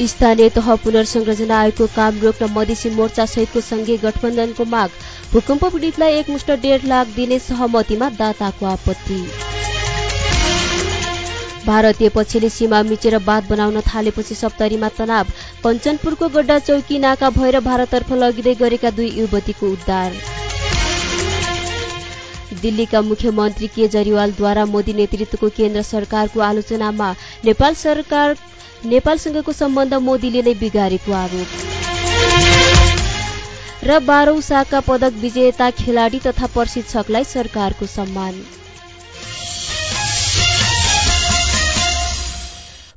स्थानीय तह पुनर्संरचना आयोगको काम रोक्न मधेसी मोर्चा सहितको संघीय गठबन्धनको माग। भूकम्प पीडितलाई एकमुष्ट डेढ लाख दिने सहमतिमा दाताको आपत्ति। भारतीय पक्षले सीमा मिचेर बाँध बनाउन थालेपछि सप्तरीमा तनाव। कञ्चनपुरको गड्डा चौकी नाका भएर भारततर्फ लगिँदै गरेका दुई युवतीको उद्धार। दिल्लीका मुख्यमन्त्री केजरीवालद्वारा मोदी नेतृत्वको केन्द्र सरकारको आलोचनामा नेपाल सरकार नेपालसँगको सम्बन्ध मोदीले नै बिगारेको आरोप। र बाह्रौं साका पदक विजेता खेलाडी तथा प्रशिक्षकलाई सरकारको सम्मान।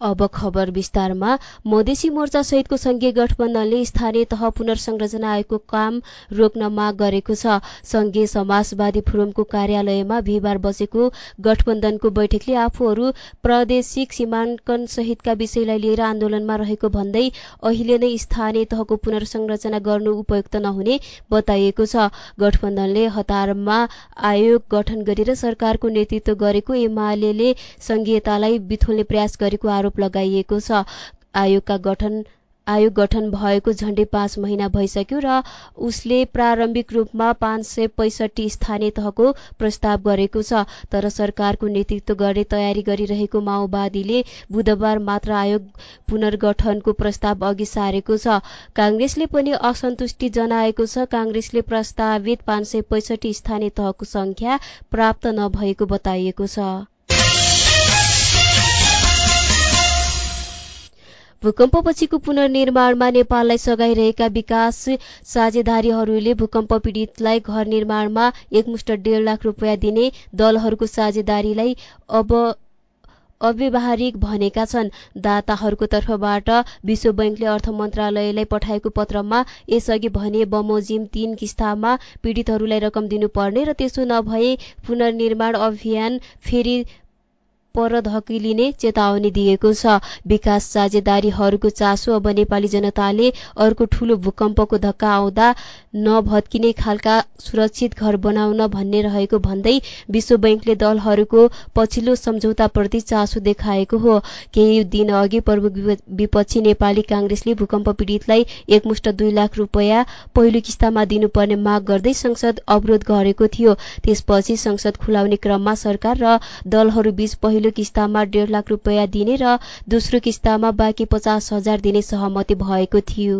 अब खबर विस्तारमा। मधेसी मोर्चा सहितको संघीय गठबन्धनले स्थानीय तह पुनर्संरचना आयोगको काम रोक्न माग गरेको छ। संघीय समाजवादी फोरमको कार्यालयमा बिहिबार बसेको गठबन्धनको बैठकले आफूहरू प्रादेशिक सीमाङ्कन सहितका विषयलाई लिएर आन्दोलनमा रहेको भन्दै अहिले नै स्थानीय तहको पुनर्संरचना गर्नु उपयुक्त नहुने बताइएको छ। गठबन्धनले हतारमा आयोग गठन गरेर सरकारको नेतृत्व गरेको एमाले संघीयतालाई बिथोल्ने प्रयास गरेको आरोप आरोप लगाइएको छ। आयोगका गठन आयोग गठन भएको झण्डै पाँच महिना भइसक्यो र उसले प्रारम्भिक रूपमा पाँच सय पैसठी स्थानीय तहको प्रस्ताव गरेको छ। तर सरकारको नेतृत्व गर्ने तयारी गरिरहेको माओवादीले बुधबार मात्र आयोग पुनर्गठनको प्रस्ताव अघि सारेको छ। काङ्ग्रेसले पनि असन्तुष्टि जनाएको छ। काङ्ग्रेसले प्रस्तावित पाँच सय पैसठी स्थानीय तहको संख्या प्राप्त नभएको बताइएको छ। भूकम्पपछिको पुनर्निर्माणमा नेपाललाई सघाइरहेका विकास साझेदारीहरूले भूकम्प पीडितलाई घर निर्माणमा एकमुष्ट डेढ लाख रुपियाँ दिने दलहरूको साझेदारीलाई अब अव्यवहारिक भनेका छन्। दाताहरूको तर्फबाट विश्व बैंकले अर्थ मन्त्रालयलाई पठाएको पत्रमा यसअघि भने बमोजिम तीन किस्तामा पीडितहरूलाई रकम दिनुपर्ने र त्यसो नभए पुनर्निर्माण अभियान फेरि पर धकिलिने चेतावनी दिएको छ। विकास साझेदारीहरूको चासो अब नेपाली जनताले अर्को ठूलो भूकम्पको धक्का आउँदा नभत्किने खालका सुरक्षित घर बनाउन भन्ने रहेको भन्दै विश्व बैंकले दलहरूको पछिल्लो सम्झौताप्रति चासो देखाएको हो। केही दिन अघि प्रमुख विपक्षी नेपाली काङ्ग्रेसले भूकम्प पीडितलाई एकमुष्ट दुई लाख रुपियाँ पहिलो किस्तामा दिनुपर्ने माग गर्दै संसद अवरोध गरेको थियो। त्यसपछि संसद खुलाउने क्रममा सरकार र दलहरू बीच पहिलो पहिलो किस्तामा डेढ लाख रुपियाँ दिने र दोस्रो किस्तामा बाँकी पचास हजार दिने सहमति भएको थियो।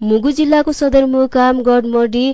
मुगु जिल्लाको सदरमुकाम गडमडी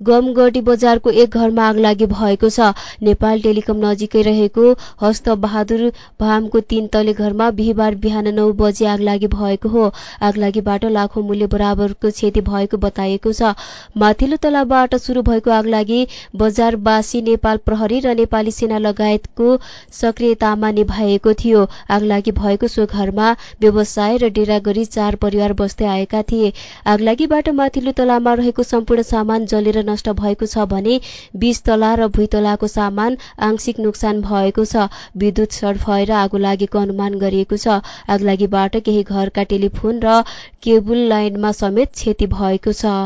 गमगढी बजारको एक घरमा आग लागि भएको छ। नेपाल टेलिकम नजिकै रहेको हस्त बहादुर भामको तीन तले घरमा बिहिबार बिहान नौ बजे आग लागि भएको हो। आग लागिबाट लाखौं मूल्य बराबरको क्षति भएको बताइएको छ। माथिल्लो तलाबाट शुरू भएको आग लागि बजारवासी नेपाल प्रहरी र नेपाली सेना लगायतको सक्रियतामा निभाएको थियो। आग लागि भएको सो घरमा व्यवसाय र डेरा गरी चार परिवार बस्दै आएका थिए। आग लागिबाट माथिल्लो तलामा रहेको सम्पूर्ण सामान जलेर नष्ट भएको छ भने बीस तला र भुइँतलाको सामान आंशिक नोक्सान भएको छ। विद्युत सर्ट भएर आगो लागेको अनुमान गरिएको छ। आगलागीबाट केही घरका टेलिफोन र केबुल लाइनमा समेत क्षति भएको छ।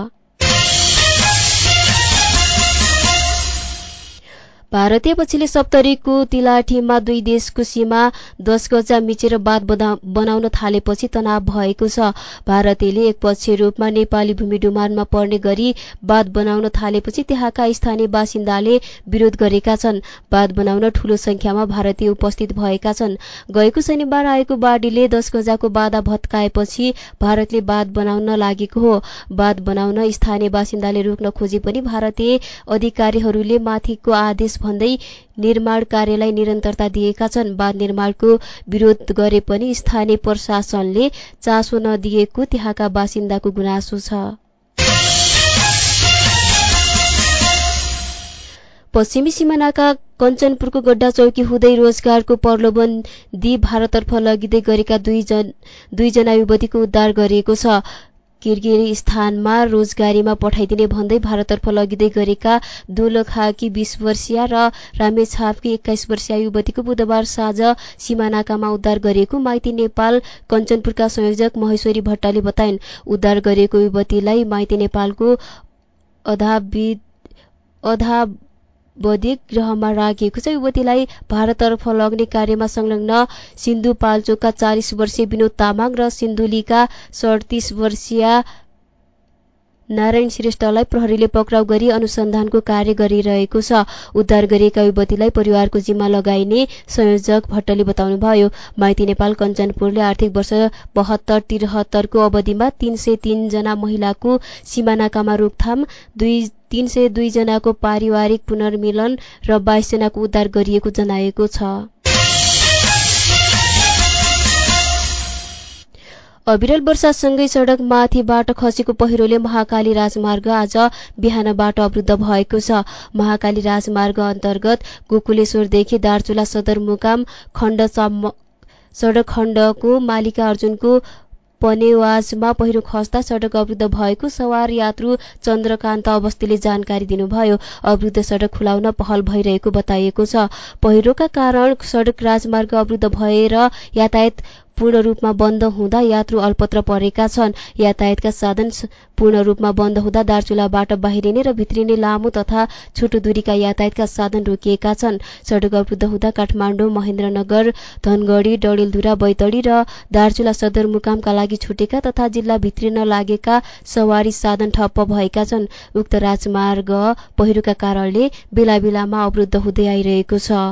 भारतीय पक्षले सप्तरीको तिलाठीमा दुई देशको सीमा दश गजा मिचेर बाँध बनाउन थालेपछि तनाव भएको छ। भारतीयले एकपक्षीय रूपमा नेपाली भूमि डुमानमा पर्ने गरी बाँध बनाउन थालेपछि त्यहाँका स्थानीय बासिन्दाले विरोध गरेका छन्। बाँध बनाउन ठूलो संख्यामा भारतीय उपस्थित भएका छन्। गएको शनिबार आएको बाढीले दश गजाको बाधा भत्काएपछि भारतले बाँध बनाउन लागेको हो। बाँध बनाउन स्थानीय बासिन्दाले रोक्न खोजे पनि भारतीय अधिकारीहरूले माथिको आदेश भन्दै निर्माण कार्यलाई निरन्तरता दिएका छन्। बाँध निर्माणको विरोध गरे पनि स्थानीय प्रशासनले चासो नदिएको त्यहाँका बासिन्दाको गुनासो छ। पश्चिमी सिमानाका कञ्चनपुरको गड्डा चौकी हुँदै रोजगारको प्रलोभन दिई भारततर्फ लगिँदै गरेका दुईजना युवतीको उद्धार गरिएको छ। किर्गिस्तानमा रोजगारीमा पठाइदिने भन्दै भारततर्फ लगिँदै गरेका दोलखाकी बीस वर्षीय र रामेछापकी एक्काइस वर्षीय युवतीको बुधबार साँझ सिमानाकामा उद्धार गरिएको माइती नेपाल कञ्चनपुरका संयोजक महेश्वरी भट्टले बताइन्। उद्धार गरिएको युवतीलाई माइती नेपालको अधावधिक गृहमा राखिएको छ युवतीलाई भारततर्फ लग्ने कार्यमा संलग्न सिन्धुपाल्चोकका चालिस वर्षीय विनोद तामाङ र सिन्धुलीका सडतिस वर्षीय नारायण श्रेष्ठलाई प्रहरीले पक्राउ गरी अनुसन्धानको कार्य गरिरहेको छ। उद्धार गरिएका युवतीलाई परिवारको जिम्मा लगाइने संयोजक भट्टले बताउनुभयो माइती नेपाल कञ्चनपुरले आर्थिक वर्ष बहत्तर त्रिहत्तरको अवधिमा तीन सय तीनजना महिलाको सिमानाकामा रोकथाम दुई तीन सय दुईजनाको पारिवारिक पुनर्मिलन र बाइसजनाको उद्धार गरिएको जनाएको छ। अविरल वर्षासँगै सड़कमाथिबाट खसेको पहिरोले महाकाली राजमार्ग आज बिहानबाट अवरुद्ध भएको छ। महाकाली राजमार्ग अन्तर्गत गोकुलेश्वरदेखि दार्चुला सदरमुकाम खण्ड सड़क खण्डको मालिका अर्जुनको पनेवाजमा पहिरो खस्दा सड़क अवरुद्ध भएको सवार यात्रु चन्द्रकान्त अवस्थीले जानकारी दिनुभयो। अवरुद्ध सड़क खुलाउन पहल भइरहेको बताइएको छ। पहिरोका कारण सड़क राजमार्ग अवरुद्ध भएर यातायात पूर्ण रूपमा बन्द हुँदा यात्रु अल्पत्र परेका छन्। यातायातका साधन पूर्ण रूपमा बन्द हुँदा दार्चुलाबाट बाहिरिने र भित्रिने लामो तथा छोटो दूरीका यातायातका साधन रोकिएका छन्। सड़क अवरुद्ध हुँदा काठमाडौँ महेन्द्रनगर धनगढ़ी डडेलधुरा बैतडी र दार्चुला सदरमुकामका लागि छुटेका तथा जिल्ला भित्रिन लागेका सवारी साधन ठप्प भएका छन्। उक्त राजमार्ग पहिरोका कारणले बेला बेलामा अवरुद्ध हुँदै आइरहेको छ।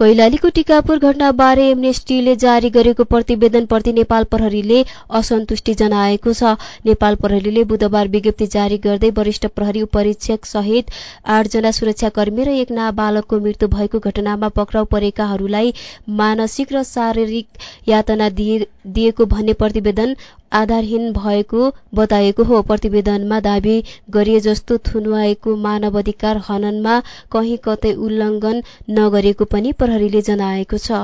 कैलालीको टिकापुर घटनाबारे एमनेस्टीले जारी गरेको प्रतिवेदनप्रति नेपाल प्रहरीले असन्तुष्टि जनाएको छ। नेपाल प्रहरीले बुधबार विज्ञप्ति जारी गर्दै वरिष्ठ प्रहरी उपरीक्षक सहित आठजना सुरक्षाकर्मी र एक नाबालकको मृत्यु भएको घटनामा पक्राउ परेकाहरूलाई मानसिक र शारीरिक यातना दिएको भन्ने प्रतिवेदन आधारहीन भएको बताएको हो। प्रतिवेदनमा दावी गरिए जस्तो थुनुवाएको मानवाधिकार हननमा कहीँ कतै उल्लङ्घन नगरेको पनि प्रहरीले जनाएको छ।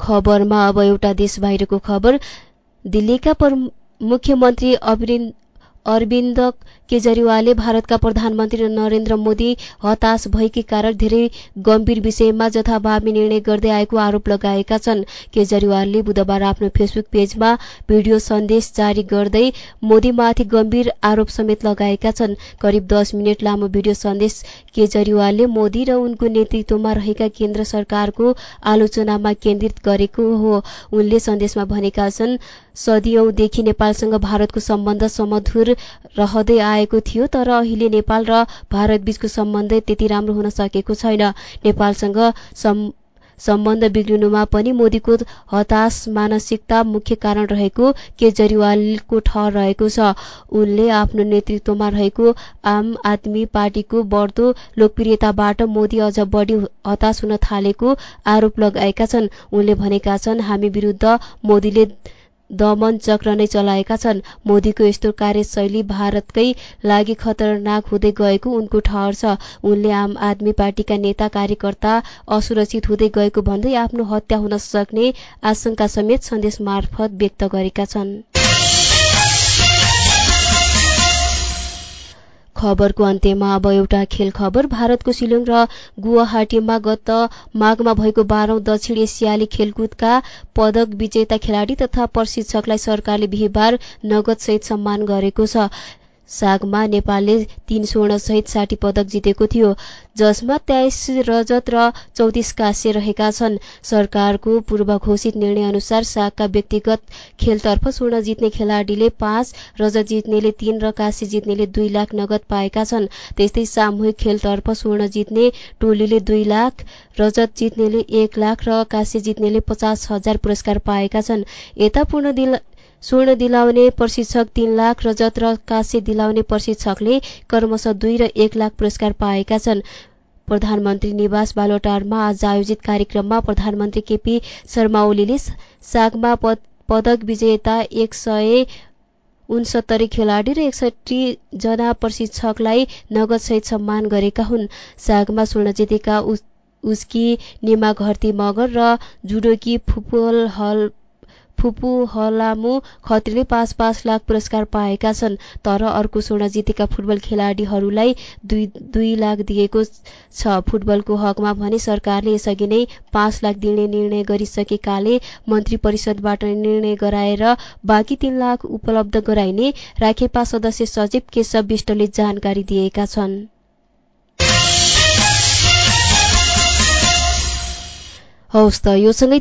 खबरमा अब एउटा देश बाहिरको खबर। दिल्लीका मुख्यमन्त्री अरविन्द केजरीवालले भारतका प्रधानमन्त्री नरेन्द्र मोदी हताश भएकै कारण धेरै गम्भीर विषयमा जथाभावी निर्णय गर्दै आएको आरोप लगाएका छन्। केजरीवालले बुधबार आफ्नो फेसबुक पेजमा भिडियो सन्देश जारी गर्दै मोदीमाथि गम्भीर आरोप समेत लगाएका छन्। करिब दस मिनट लामो भिडियो सन्देश केजरीवालले मोदी र उनको नेतृत्वमा रहेका केन्द्र सरकारको आलोचनामा केन्द्रित गरेको हो। उनले सन्देशमा भनेका छन् सदियौंदेखि नेपालसँग भारतको सम्बन्ध समधुर रहँदै आएको थियो तर अहिले नेपाल र भारत बीचको सम्बन्ध त्यति राम्रो हुन सकेको छैन। नेपालसँग सम्बन्ध बिग्रिनुमा पनि मोदीको हताश मानसिकता मुख्य कारण रहेको केजरीवालको ठहर रहेको छ। उनले आफ्नो नेतृत्वमा रहेको आम आदमी पार्टीको बढ्दो लोकप्रियताबाट मोदी अझ बढी हताश हुन थालेको आरोप लगाएका छन्। उनले भनेका छन् हामी विरुद्ध मोदीले दमन चक्र नै चलाएका छन्। मोदीको यस्तो कार्यशैली भारतकै लागि खतरनाक हुँदै गएको उनको ठहर छ। उनले आम आदमी पार्टीका नेता कार्यकर्ता असुरक्षित हुँदै गएको भन्दै आफ्नो हत्या हुन सक्ने आशंका समेत सन्देश मार्फत व्यक्त गरेका छन्। खबरको अन्त्यमा अब एउटा खेल खबर। भारतको शिलोङ र गुवाहाटीमा गत माघमा भएको बाह्रौं दक्षिण एसियाली खेलकुदका पदक विजेता खेलाडी तथा प्रशिक्षकलाई सरकारले बिहिबार नगदसहित सम्मान गरेको छ। सागमा नेपालले तीन सहित साठी पदक जितेको थियो जसमा तेइस रजत र चौतिस काँस्य रहेका छन्। सरकारको पूर्व घोषित निर्णय अनुसार सागका व्यक्तिगत खेलतर्फ स्वर्ण जित्ने खेलाडीले पाँच रजत जित्नेले तीन र काँस्य जित्नेले दुई लाख नगद पाएका छन्। त्यस्तै सामूहिक खेलतर्फ स्वर्ण जित्ने टोलीले दुई लाख रजत जित्नेले एक लाख र काँस्य जित्नेले पचास हजार पुरस्कार पाएका छन्। यता पूर्ण स्वर्ण दिलाउने प्रशिक्षक तीन लाख रजत र काँस्य दिलाउने प्रशिक्षकले क्रमशः दुई र एक लाख पुरस्कार पाएका छन्। प्रधानमन्त्री निवास बालोटारमा आज आयोजित कार्यक्रममा प्रधानमन्त्री केपी शर्मा ओलीले सागमा पदक विजेता एक सय उनसत्तरी खेलाडी र एकसठी जना प्रशिक्षकलाई नगदसहित सम्मान गरेका हुन्। सागमा स्वर्ण जितेका उस्की निमा घरती मगर र जुडोकी फुटबल हल फुपू हलामु खत्रीले पाँच पाँच लाख पुरस्कार पाएका छन् तर अर्को स्वर्ण जितेका फुटबल खेलाडीहरूलाई दुई दुई लाख दिएको छ। फुटबलको हकमा भने सरकारले यसअघि नै पाँच लाख दिने निर्णय गरिसकेकाले मन्त्री परिषदबाट निर्णय गराएर बाँकी तीन लाख उपलब्ध गराइने राखेपा सदस्य सचिव केशव विष्टले जानकारी दिएका छन्। हवस् त यो सँगै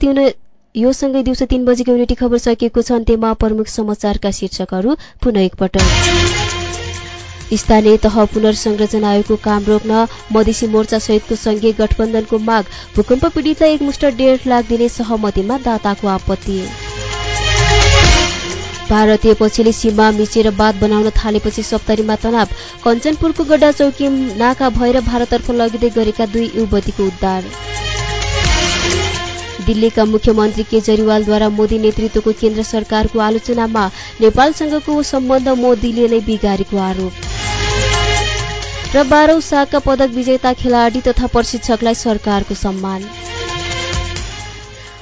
यो सँगै दिउँसो तीन बजेको युनिटी खबर सकिएको छ अन्त्यमा प्रमुख समाचारका शीर्षकहरू पुनः एकपटक। स्थानीय तह पुनर्संरचना आयोगको काम रोक्न मधेसी मोर्चा सहितको संघीय गठबन्धनको माग भूकम्प पीडितलाई एकमुष्ट डेढ लाख दिने सहमतिमा दाताको आपत्ति। भारतीय पक्षले सीमा मिचेर बात बनाउन थालेपछि सप्तरीमा तनाव कञ्चनपुरको गड्डा चौकी नाका भएर भारततर्फ लगिँदै गरेका दुई युवतीको उद्धार। दिल्लीका मुख्यमन्त्री केजरीवालद्वारा मोदी नेतृत्वको केन्द्र सरकारको आलोचनामा नेपालसँगको सम्बन्ध मोदीले नै बिगारेको आरोप। र बाह्रौं सागका पदक विजेता खेलाडी तथा प्रशिक्षकलाई सरकारको सम्मान।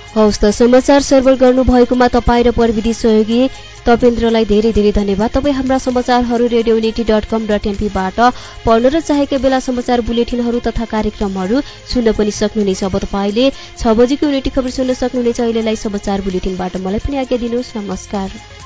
हवस् त समाचार सर्वल गर्नुभएकोमा तपाईँ र प्रविधि सहयोगी तपेन्द्रलाई धेरै धेरै धन्यवाद। तपाईँ हाम्रा समाचारहरू radio unity dot com dot एनपीबाट पढ्न र चाहेका बेला समाचार बुलेटिनहरू तथा कार्यक्रमहरू सुन्न पनि सक्नुहुनेछ। अब तपाईँले छ बजीको युनिटी खबर सुन्न सक्नुहुनेछ। अहिलेलाई समाचार बुलेटिनबाट मलाई पनि आज्ञा दिनुहोस्। नमस्कार।